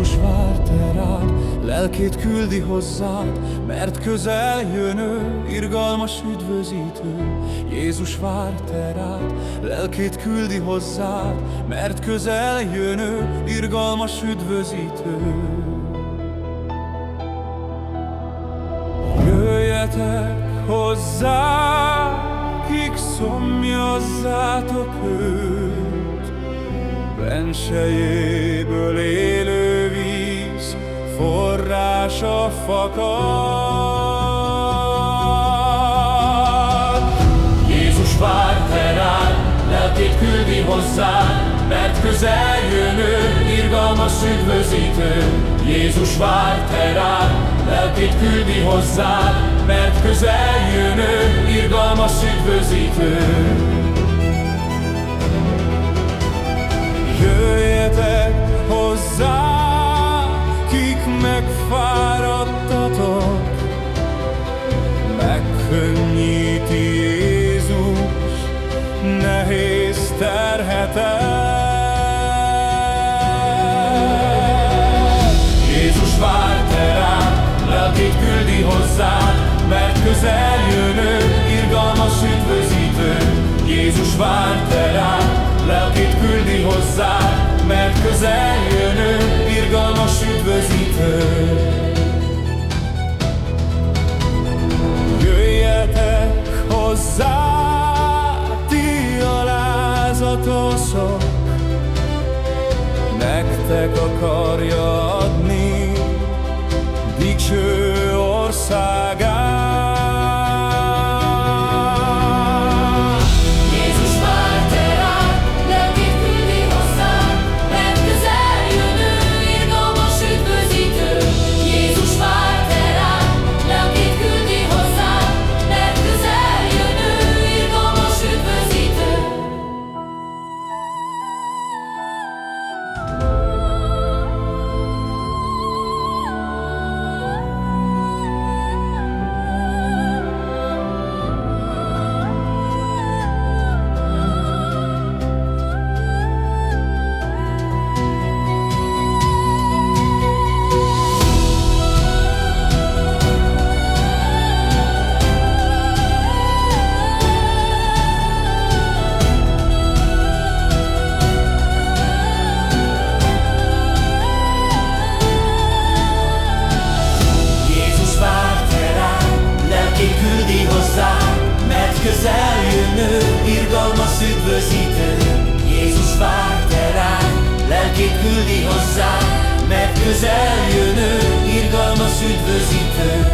Jézus vár te rád, lelkét küldi hozzád, mert közel jön ő, irgalmas üdvözítő. Jézus vár te rád, lelkét küldi hozzád, mert közel jön ő, irgalmas üdvözítő. Jöjjetek hozzá, kik szomjazzátok őt, Bensejéből víz, forrása fakad. Jézus vár te rád, lelkét küldi hozzád, mert közel jön ő, irgalmas üdvözítő. Jézus vár te rád, lelkét küldi hozzád, mert közel jön ő, irgalmas üdvözítő. Nehéz terhetet. Jézus vár te rád, lelkét küldi hozzád, mert közel jön ő, irgalmas üdvözítő. Jézus vár te rá, lelkét küldi hozzá, mert közel jön ő, irgalmas üdvözítő. Alázatosok, nektek akarja hozzá, mert közel jön ő, irgalmas üdvözítő.